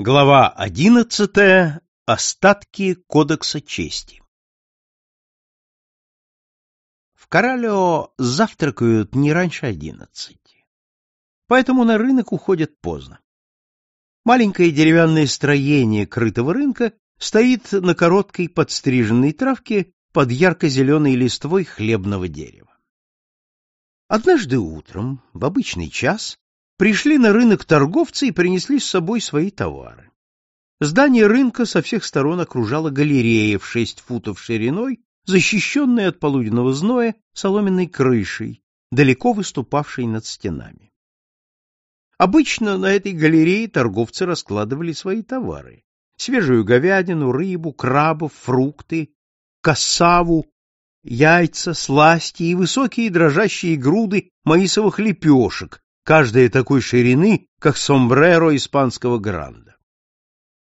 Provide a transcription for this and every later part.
Глава одиннадцатая. Остатки Кодекса чести. В Коралео завтракают не раньше одиннадцати. Поэтому на рынок уходят поздно. Маленькое деревянное строение крытого рынка стоит на короткой подстриженной травке под ярко-зеленой листвой хлебного дерева. Однажды утром, в обычный час, Пришли на рынок торговцы и принесли с собой свои товары. Здание рынка со всех сторон окружала галерея в шесть футов шириной, защищенная от полуденного зноя соломенной крышей, далеко выступавшей над стенами. Обычно на этой галерее торговцы раскладывали свои товары: свежую говядину, рыбу, крабов, фрукты, кассаву, яйца, сласти и высокие дрожащие груды маисовых лепешек, каждая такой ширины, как сомбреро испанского гранда.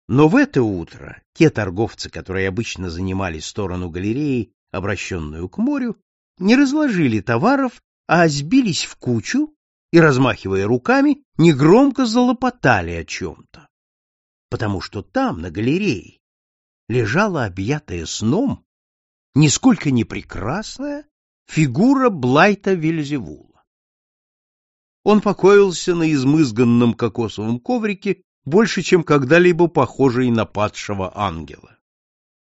Но в это утро те торговцы, которые обычно занимали сторону галереи, обращенную к морю, не разложили товаров, а сбились в кучу и, размахивая руками, негромко залопотали о чем-то. Потому что там, на галерее, лежала объятая сном, нисколько не прекрасная, фигура Блайта Вильзевула. Он покоился на измызганном кокосовом коврике, больше, чем когда-либо похожий на падшего ангела.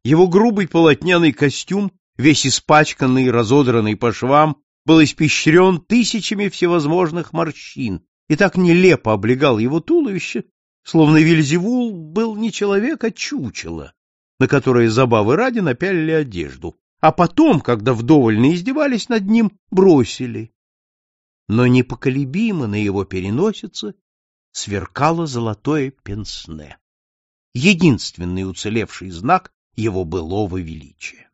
Его грубый полотняный костюм, весь испачканный и разодранный по швам, был испещрен тысячами всевозможных морщин и так нелепо облегал его туловище, словно Вильзевул был не человек, а чучело, на которое забавы ради напялили одежду, а потом, когда вдоволь издевались над ним, бросили но непоколебимо на его переносице сверкало золотое пенсне, единственный уцелевший знак его былого величия.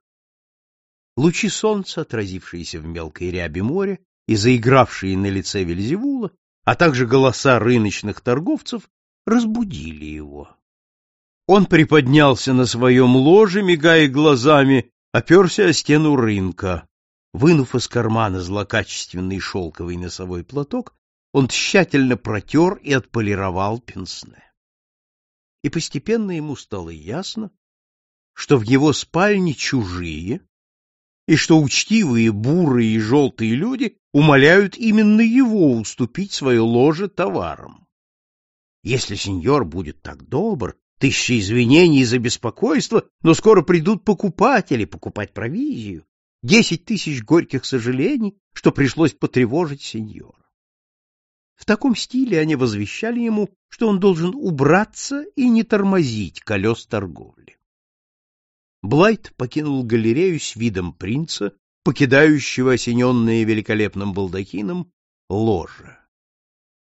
Лучи солнца, отразившиеся в мелкой ряби моря и заигравшие на лице Вельзевула, а также голоса рыночных торговцев, разбудили его. Он приподнялся на своем ложе, мигая глазами, оперся о стену рынка. Вынув из кармана злокачественный шелковый носовой платок, он тщательно протер и отполировал пенсне. И постепенно ему стало ясно, что в его спальне чужие, и что учтивые бурые и желтые люди умоляют именно его уступить свое ложе товарам. Если сеньор будет так добр, тысячи извинений за беспокойство, но скоро придут покупатели покупать провизию, десять тысяч горьких сожалений, что пришлось потревожить сеньора. В таком стиле они возвещали ему, что он должен убраться и не тормозить колес торговли. Блайт покинул галерею с видом принца, покидающего осененное великолепным балдахином ложе.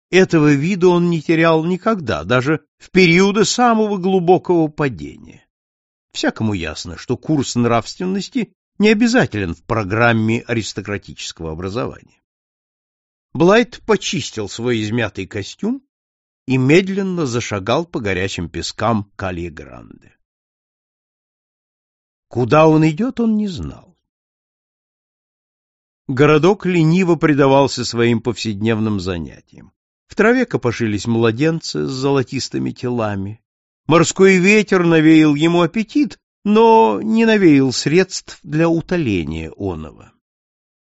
Этого вида он не терял никогда, даже в периоды самого глубокого падения. Всякому ясно, что курс нравственности не обязателен в программе аристократического образования. Блайт почистил свой измятый костюм и медленно зашагал по горячим пескам Калье-Гранде. Куда он идет, он не знал. Городок лениво предавался своим повседневным занятиям. В траве копошились младенцы с золотистыми телами. Морской ветер навеял ему аппетит, но не навеял средств для утоления оного.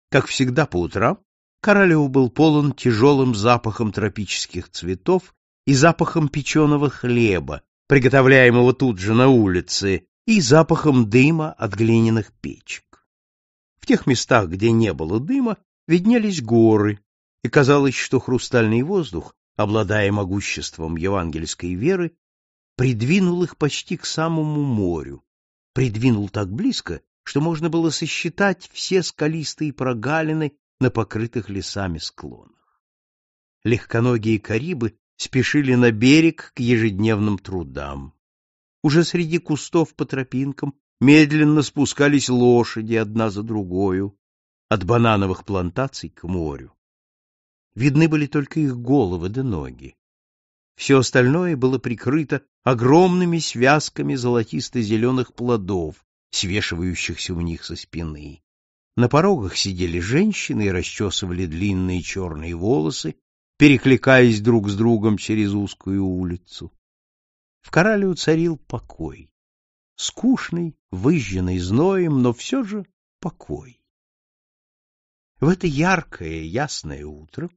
Как всегда по утрам, Королев был полон тяжелым запахом тропических цветов и запахом печеного хлеба, приготовляемого тут же на улице, и запахом дыма от глиняных печек. В тех местах, где не было дыма, виднелись горы, и казалось, что хрустальный воздух, обладая могуществом евангельской веры, придвинул их почти к самому морю, придвинул так близко, что можно было сосчитать все скалистые прогалины на покрытых лесами склонах. Легконогие карибы спешили на берег к ежедневным трудам. Уже среди кустов по тропинкам медленно спускались лошади одна за другою от банановых плантаций к морю. Видны были только их головы да ноги. Все остальное было прикрыто огромными связками золотисто-зеленых плодов, свешивающихся у них со спины. На порогах сидели женщины и расчесывали длинные черные волосы, перекликаясь друг с другом через узкую улицу. в Коралеу царил покой. Скучный, выжженный зноем, но все же покой. В это яркое, ясное утро,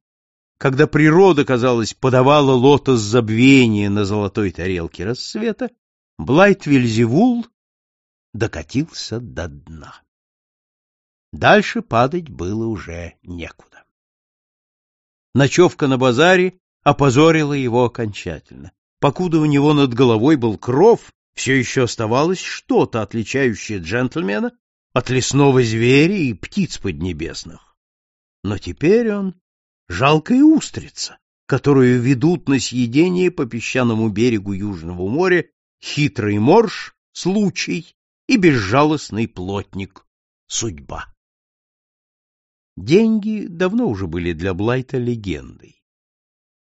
когда природа, казалось, подавала лотос забвения на золотой тарелке рассвета, Блайт Вильзевул докатился до дна. Дальше падать было уже некуда. Ночевка на базаре опозорила его окончательно. Покуда у него над головой был кров, все еще оставалось что-то, отличающее джентльмена от лесного зверя и птиц поднебесных. Но теперь он жалкая устрица, которую ведут на съедение по песчаному берегу Южного моря хитрый морж, случай и безжалостный плотник, судьба. Деньги давно уже были для Блайта легендой.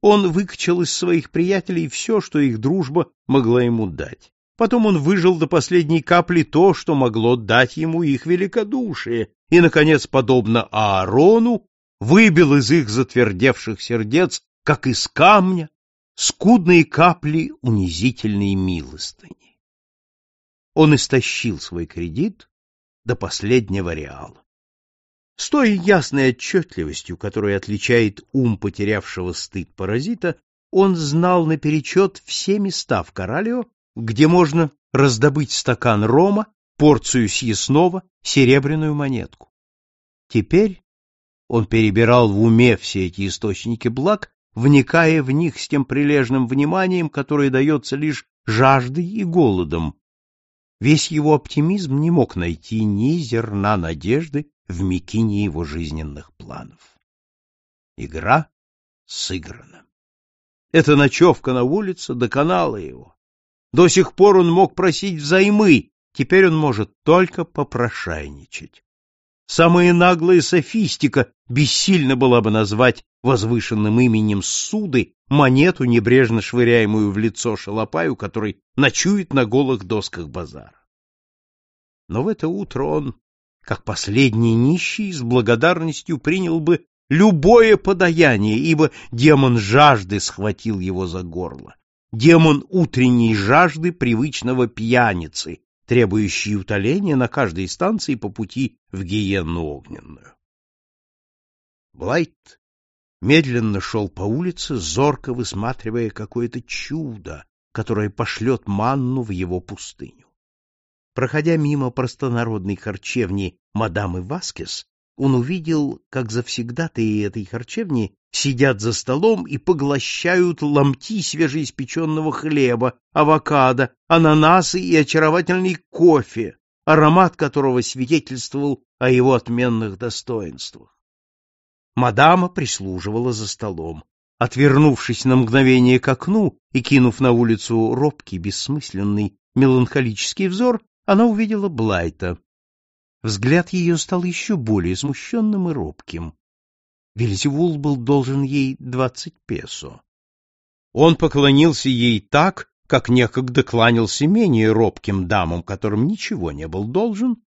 Он выкачал из своих приятелей все, что их дружба могла ему дать. Потом он выжил до последней капли то, что могло дать ему их великодушие, и, наконец, подобно Аарону, выбил из их затвердевших сердец, как из камня, скудные капли унизительной милостыни. Он истощил свой кредит до последнего реала. С той ясной отчетливостью, которая отличает ум потерявшего стыд паразита, он знал наперечет все места в Коралио, где можно раздобыть стакан рома, порцию съестного, серебряную монетку. Теперь он перебирал в уме все эти источники благ, вникая в них с тем прилежным вниманием, которое дается лишь жаждой и голодом. Весь его оптимизм не мог найти ни зерна надежды в мякине его жизненных планов. Игра сыграна. Эта ночевка на улице доконала его. До сих пор он мог просить взаймы, теперь он может только попрошайничать. Самая наглая софистика бессильно была бы назвать возвышенным именем суды монету, небрежно швыряемую в лицо шалопаю, который ночует на голых досках базара. Но в это утро он как последний нищий, с благодарностью принял бы любое подаяние, ибо демон жажды схватил его за горло. Демон утренней жажды привычного пьяницы, требующий утоления на каждой станции по пути в гиенну огненную. Блайт медленно шел по улице, зорко высматривая какое-то чудо, которое пошлет манну в его пустыню. Проходя мимо простонародной харчевни мадамы Васкес, он увидел, как завсегдатые этой харчевни сидят за столом и поглощают ломти свежеиспеченного хлеба, авокадо, ананасы и очаровательный кофе, аромат которого свидетельствовал о его отменных достоинствах. Мадама прислуживала за столом. Отвернувшись на мгновение к окну и кинув на улицу робкий, бессмысленный, меланхолический взор, она увидела Блайта. Взгляд ее стал еще более смущенным и робким. Вельзевул был должен ей двадцать песо. Он поклонился ей так, как некогда кланялся менее робким дамам, которым ничего не был должен,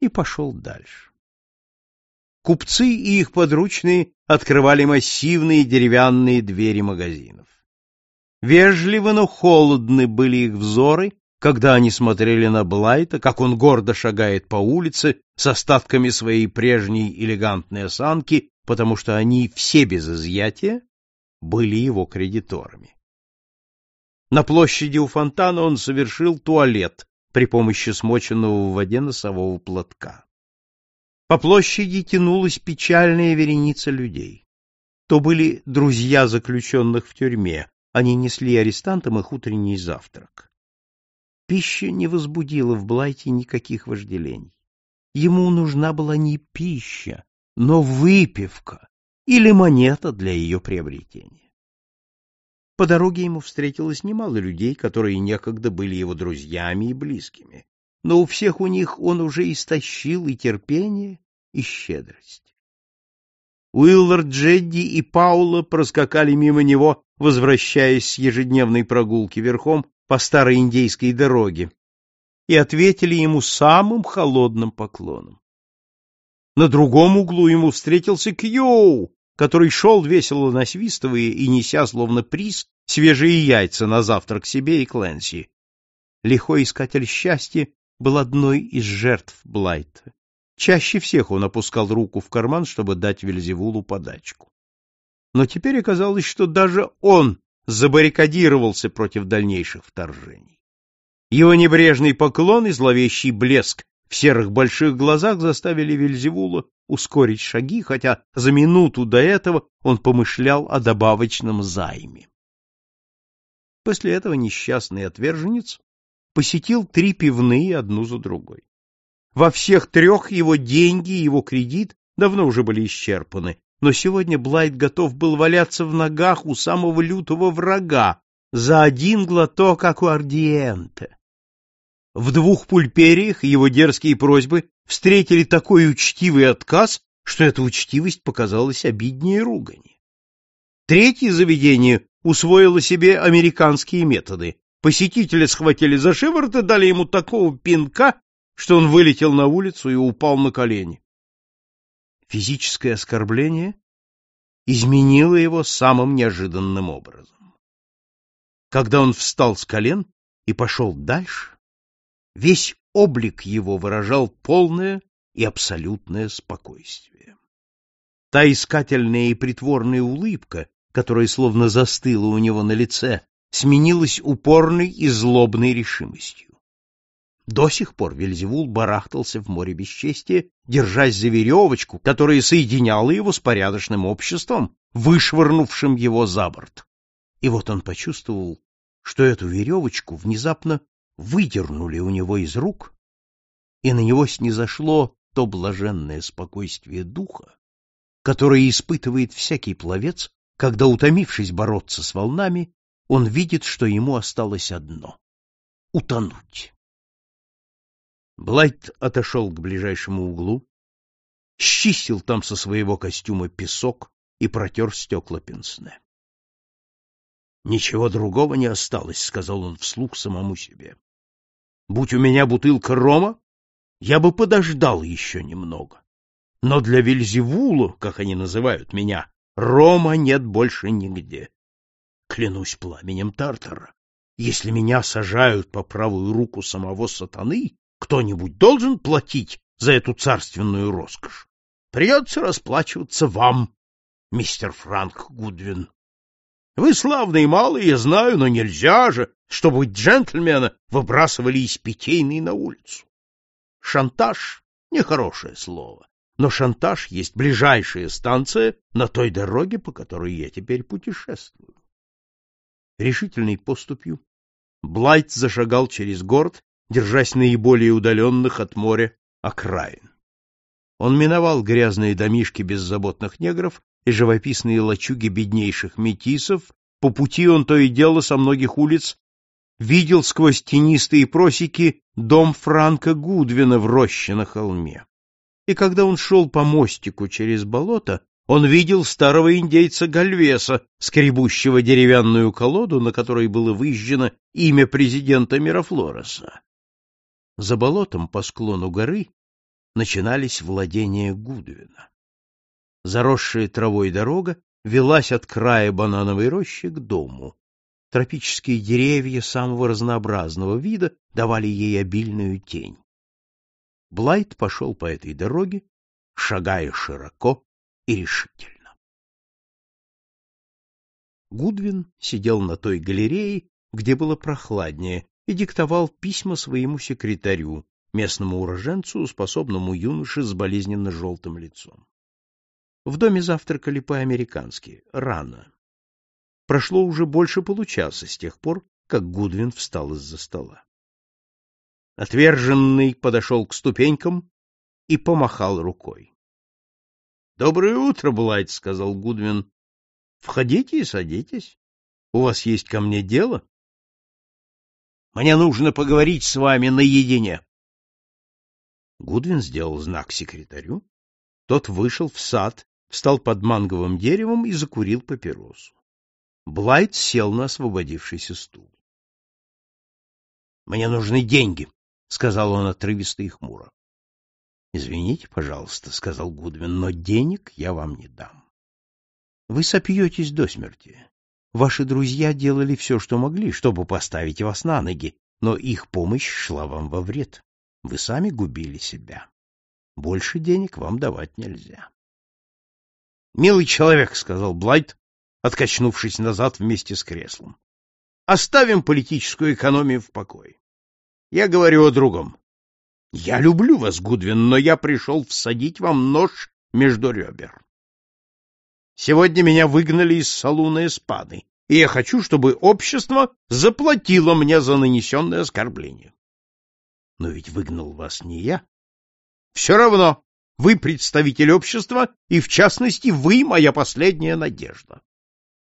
и пошел дальше. Купцы и их подручные открывали массивные деревянные двери магазинов. Вежливо, но холодны были их взоры, когда они смотрели на Блайта, как он гордо шагает по улице с остатками своей прежней элегантной осанки, потому что они все без изъятия были его кредиторами. На площади у фонтана он совершил туалет при помощи смоченного в воде носового платка. По площади тянулась печальная вереница людей. То были друзья заключенных в тюрьме, они несли арестантам их утренний завтрак. Пища не возбудила в Блайте никаких вожделений. Ему нужна была не пища, но выпивка или монета для ее приобретения. По дороге ему встретилось немало людей, которые некогда были его друзьями и близкими, но у всех у них он уже истощил и терпение, и щедрость. Уиллард Джедди и Паула проскакали мимо него, возвращаясь с ежедневной прогулки верхом по старой индейской дороге и ответили ему самым холодным поклоном. На другом углу ему встретился Кьоу, который шел весело насвистывая и неся словно приз свежие яйца на завтрак себе и Кленси. Лихой искатель счастья был одной из жертв Блайта. Чаще всех он опускал руку в карман, чтобы дать Вельзевулу подачку. Но теперь оказалось, что даже он забаррикадировался против дальнейших вторжений. Его небрежный поклон и зловещий блеск в серых больших глазах заставили Вельзевула ускорить шаги, хотя за минуту до этого он помышлял о добавочном займе. После этого несчастный отверженец посетил три пивные одну за другой. Во всех трех его деньги и его кредит давно уже были исчерпаны, но сегодня Блайт готов был валяться в ногах у самого лютого врага за один глоток аквардиента. В двух пульпериях его дерзкие просьбы встретили такой учтивый отказ, что эта учтивость показалась обиднее ругани. Третье заведение усвоило себе американские методы. Посетители схватили за шиворот и дали ему такого пинка, что он вылетел на улицу и упал на колени. Физическое оскорбление изменило его самым неожиданным образом. Когда он встал с колен и пошел дальше, Весь облик его выражал полное и абсолютное спокойствие. Та искательная и притворная улыбка, которая словно застыла у него на лице, сменилась упорной и злобной решимостью. До сих пор Вельзевул барахтался в море бесчестия, держась за веревочку, которая соединяла его с порядочным обществом, вышвырнувшим его за борт. И вот он почувствовал, что эту веревочку внезапно выдернули у него из рук, и на него снизошло то блаженное спокойствие духа, которое испытывает всякий пловец, когда, утомившись бороться с волнами, он видит, что ему осталось одно — утонуть. Блайт отошел к ближайшему углу, счистил там со своего костюма песок и протер стекла пенсне. Ничего другого не осталось, сказал он вслух самому себе. Будь у меня бутылка рома, я бы подождал еще немного. Но для Вельзевула, как они называют меня, рома нет больше нигде. Клянусь пламенем Тартара, если меня сажают по правую руку самого сатаны, кто-нибудь должен платить за эту царственную роскошь. Придется расплачиваться вам, мистер Франк Гудвин. Вы славный малый, я знаю, но нельзя же, чтобы джентльмена выбрасывали из питейной на улицу. Шантаж — нехорошее слово, но шантаж есть ближайшая станция на той дороге, по которой я теперь путешествую. Решительной поступью Блайт зашагал через город, держась наиболее удаленных от моря окраин. Он миновал грязные домишки беззаботных негров и живописные лачуги беднейших метисов, по пути он то и дело со многих улиц видел сквозь тенистые просеки дом Франка Гудвина в роще на холме. И когда он шел по мостику через болото, он видел старого индейца Гальвеса, скребущего деревянную колоду, на которой было выжжено имя президента Мирафлореса. За болотом по склону горы начинались владения Гудвина. Заросшая травой дорога велась от края банановой рощи к дому. Тропические деревья самого разнообразного вида давали ей обильную тень. Блайт пошел по этой дороге, шагая широко и решительно. Гудвин сидел на той галерее, где было прохладнее, и диктовал письма своему секретарю, местному уроженцу, способному юноше с болезненно желтым лицом. В доме завтракали по-американски, рано. Прошло уже больше получаса с тех пор, как Гудвин встал из-за стола. Отверженный подошел к ступенькам и помахал рукой. — Доброе утро, Блайт, — сказал Гудвин. — Входите и садитесь. У вас есть ко мне дело? — Мне нужно поговорить с вами наедине. Гудвин сделал знак секретарю. Тот вышел в сад встал под манговым деревом и закурил папиросу. Блайт сел на освободившийся стул. — Мне нужны деньги, — сказал он отрывисто и хмуро. — Извините, пожалуйста, — сказал Гудвин, — но денег я вам не дам. Вы сопьетесь до смерти. Ваши друзья делали все, что могли, чтобы поставить вас на ноги, но их помощь шла вам во вред. Вы сами губили себя. Больше денег вам давать нельзя. — Милый человек, — сказал Блайт, откачнувшись назад вместе с креслом, — оставим политическую экономию в покое. Я говорю о другом. Я люблю вас, Гудвин, но я пришел всадить вам нож между ребер. Сегодня меня выгнали из салуна Эспады, и я хочу, чтобы общество заплатило мне за нанесенное оскорбление. Но ведь выгнал вас не я. Все равно, вы представитель общества, и, в частности, вы моя последняя надежда.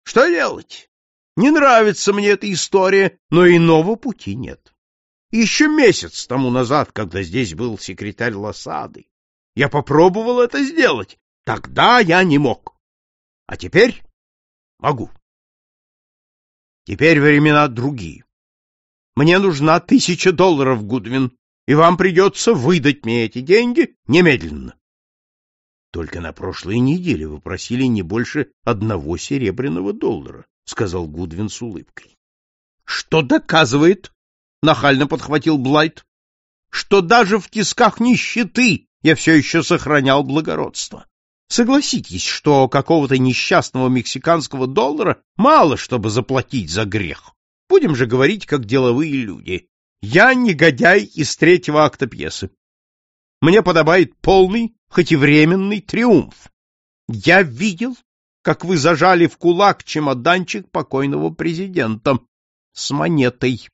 Что делать? Не нравится мне эта история, но иного пути нет. Еще месяц тому назад, когда здесь был секретарь Лосады, я попробовал это сделать. Тогда я не мог. А теперь могу. Теперь времена другие. Мне нужна тысяча долларов, Гудвин, и вам придется выдать мне эти деньги немедленно. Только на прошлой неделе вы просили не больше одного серебряного доллара, сказал Гудвин с улыбкой. Что доказывает, нахально подхватил Блайт, что даже в тисках нищеты я все еще сохранял благородство. Согласитесь, что какого-то несчастного мексиканского доллара мало, чтобы заплатить за грех. Будем же говорить, как деловые люди. Я негодяй из третьего акта пьесы. Мне подобает полный, хоть и временный триумф. Я видел, как вы зажали в кулак чемоданчик покойного президента с монетой.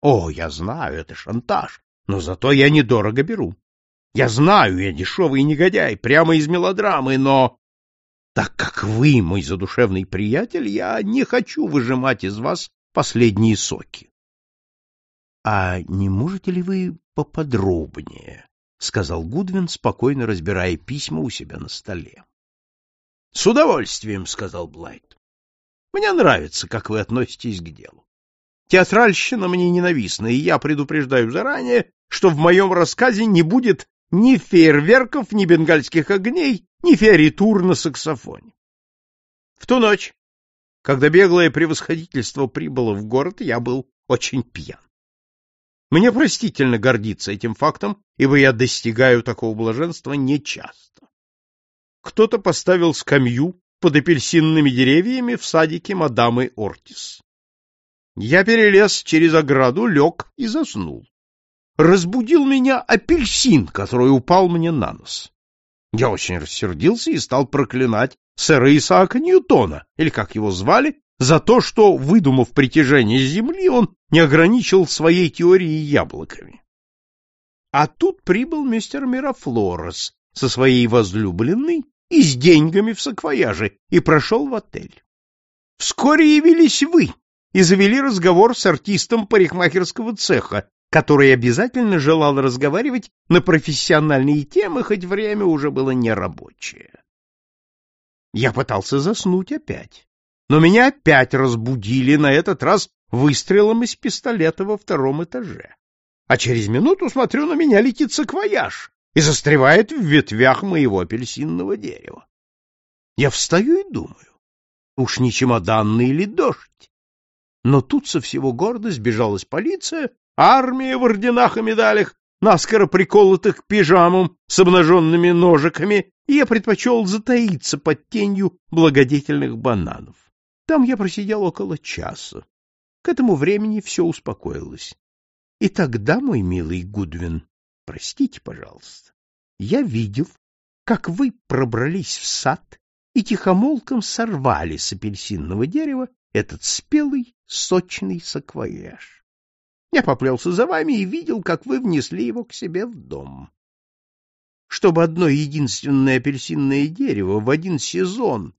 О, я знаю, это шантаж, но зато я недорого беру. Я знаю, я дешевый негодяй, прямо из мелодрамы, но... Так как вы мой задушевный приятель, я не хочу выжимать из вас последние соки. — А не можете ли вы поподробнее? — сказал Гудвин, спокойно разбирая письма у себя на столе. — С удовольствием, — сказал Блайт. — Мне нравится, как вы относитесь к делу. Театральщина мне ненавистна, и я предупреждаю заранее, что в моем рассказе не будет ни фейерверков, ни бенгальских огней, ни фиоритур на саксофоне. В ту ночь, когда беглое превосходительство прибыло в город, я был очень пьян. Мне простительно гордиться этим фактом, ибо я достигаю такого блаженства нечасто. Кто-то поставил скамью под апельсинными деревьями в садике мадамы Ортис. Я перелез через ограду, лег и заснул разбудил меня апельсин, который упал мне на нос. Я очень рассердился и стал проклинать сэра Исаака Ньютона, или как его звали, за то, что, выдумав притяжение Земли, он не ограничил своей теорией яблоками. А тут прибыл мистер Мирафлорес со своей возлюбленной и с деньгами в саквояже и прошел в отель. Вскоре явились вы и завели разговор с артистом парикмахерского цеха, который обязательно желал разговаривать на профессиональные темы, хоть время уже было нерабочее. Я пытался заснуть опять, но меня опять разбудили, на этот раз выстрелом из пистолета во втором этаже. А через минуту, смотрю, на меня летит саквояж и застревает в ветвях моего апельсинного дерева. Я встаю и думаю, уж не чемоданный или дождь. Но тут со всего города сбежалась полиция армия в орденах и медалях, наскоро приколотых к пижамам с обнаженными ножиками, и я предпочел затаиться под тенью благодетельных бананов. Там я просидел около часа. К этому времени все успокоилось. И тогда, мой милый Гудвин, простите, пожалуйста, я видел, как вы пробрались в сад и тихомолком сорвали с апельсинного дерева этот спелый, сочный саквояж. Я поплелся за вами и видел, как вы внесли его к себе в дом. Чтобы одно единственное апельсинное дерево в один сезон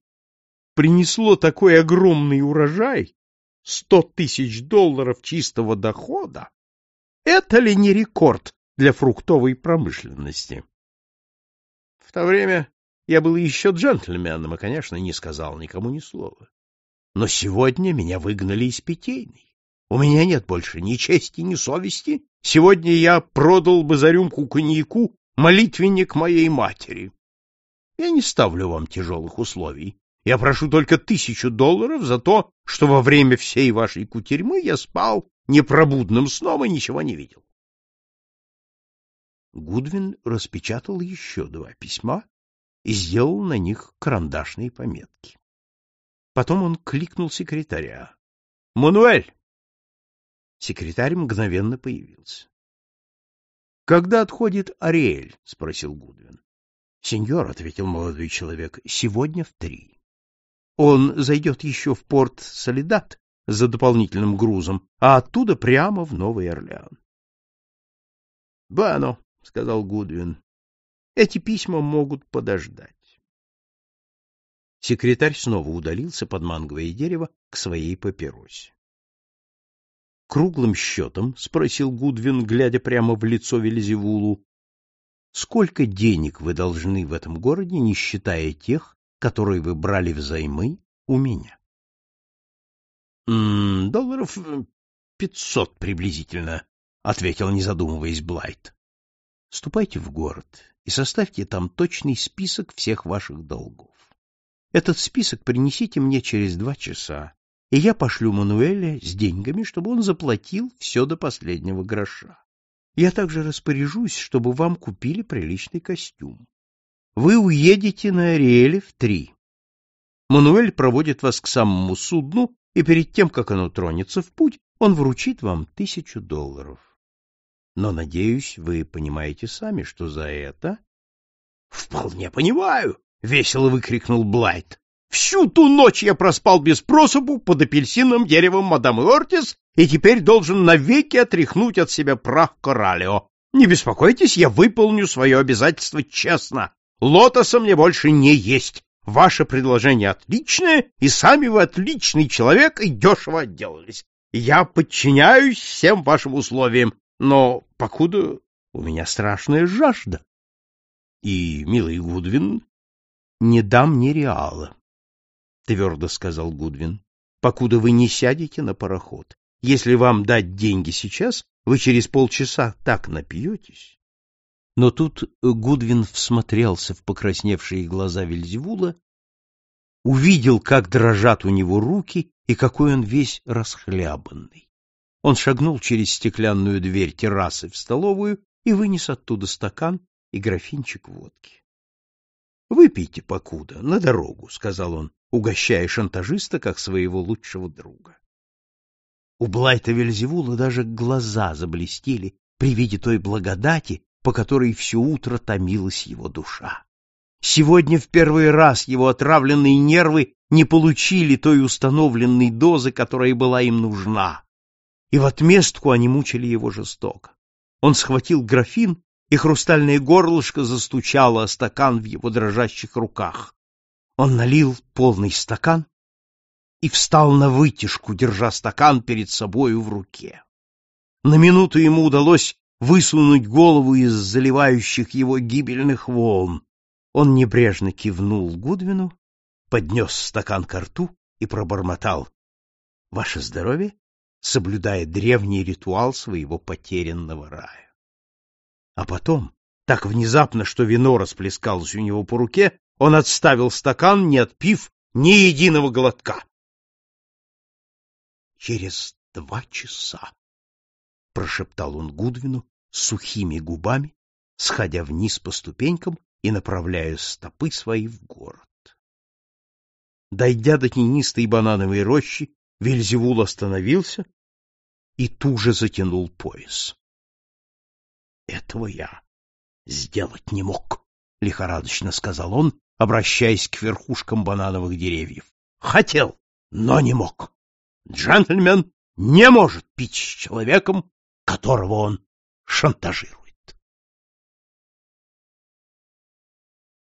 принесло такой огромный урожай, сто тысяч долларов чистого дохода, это ли не рекорд для фруктовой промышленности? В то время я был еще джентльменом и, конечно, не сказал никому ни слова. Но сегодня меня выгнали из питейной. У меня нет больше ни чести, ни совести. Сегодня я продал бы за рюмку коньяку молитвенник моей матери. Я не ставлю вам тяжелых условий. Я прошу только тысячу долларов за то, что во время всей вашей кутерьмы я спал непробудным сном и ничего не видел. Гудвин распечатал еще два письма и сделал на них карандашные пометки. Потом он кликнул секретаря. — Мануэль! Секретарь мгновенно появился. — Когда отходит Ариэль? — спросил Гудвин. — Сеньор, — ответил молодой человек, — сегодня в три. Он зайдет еще в порт Солидат за дополнительным грузом, а оттуда прямо в Новый Орлеан. — Бано, — сказал Гудвин, — эти письма могут подождать. Секретарь снова удалился под манговое дерево к своей папиросе. Круглым счетом, — спросил Гудвин, глядя прямо в лицо Вельзевулу, — сколько денег вы должны в этом городе, не считая тех, которые вы брали взаймы у меня? — Долларов э, пятьсот приблизительно, — ответил, не задумываясь, Блайт. — Ступайте в город и составьте там точный список всех ваших долгов. Этот список принесите мне через два часа, и я пошлю Мануэля с деньгами, чтобы он заплатил все до последнего гроша. Я также распоряжусь, чтобы вам купили приличный костюм. Вы уедете на Ариэле в три. Мануэль проводит вас к самому судну, и перед тем, как оно тронется в путь, он вручит вам тысячу долларов. Но, надеюсь, вы понимаете сами, что за это... — Вполне понимаю, — весело выкрикнул Блайт. «Всю ту ночь я проспал без просыпу под апельсиновым деревом мадам Ортис и теперь должен навеки отряхнуть от себя прах Коралио. Не беспокойтесь, я выполню свое обязательство честно. Лотоса мне больше не есть. Ваше предложение отличное, и сами вы отличный человек и дешево отделались. Я подчиняюсь всем вашим условиям, но покуда у меня страшная жажда. И, милый Гудвин, не дам ни реала, — твердо сказал Гудвин, — покуда вы не сядете на пароход. Если вам дать деньги сейчас, вы через полчаса так напьетесь. Но тут Гудвин всмотрелся в покрасневшие глаза Вельзевула, увидел, как дрожат у него руки и какой он весь расхлябанный. Он шагнул через стеклянную дверь террасы в столовую и вынес оттуда стакан и графинчик водки. — Выпейте покуда, на дорогу, — сказал он, угощая шантажиста как своего лучшего друга. У Блайта Вельзевула даже глаза заблестели при виде той благодати, по которой все утро томилась его душа. Сегодня в первый раз его отравленные нервы не получили той установленной дозы, которая была им нужна, и в отместку они мучили его жестоко. Он схватил графин и хрустальное горлышко застучало о стакан в его дрожащих руках. Он налил полный стакан и встал на вытяжку, держа стакан перед собою в руке. На минуту ему удалось высунуть голову из заливающих его гибельных волн. Он небрежно кивнул Гудвину, поднес стакан к рту и пробормотал «Ваше здоровье!» соблюдая древний ритуал своего потерянного рая. А потом, так внезапно, что вино расплескалось у него по руке, он отставил стакан, не отпив ни единого глотка. Через два часа, — прошептал он Гудвину сухими губами, сходя вниз по ступенькам и направляя стопы свои в город. Дойдя до тенистой банановой рощи, Вельзевул остановился и туже затянул пояс. Этого я сделать не мог, — лихорадочно сказал он, обращаясь к верхушкам банановых деревьев. Хотел, но не мог. Джентльмен не может пить с человеком, которого он шантажирует.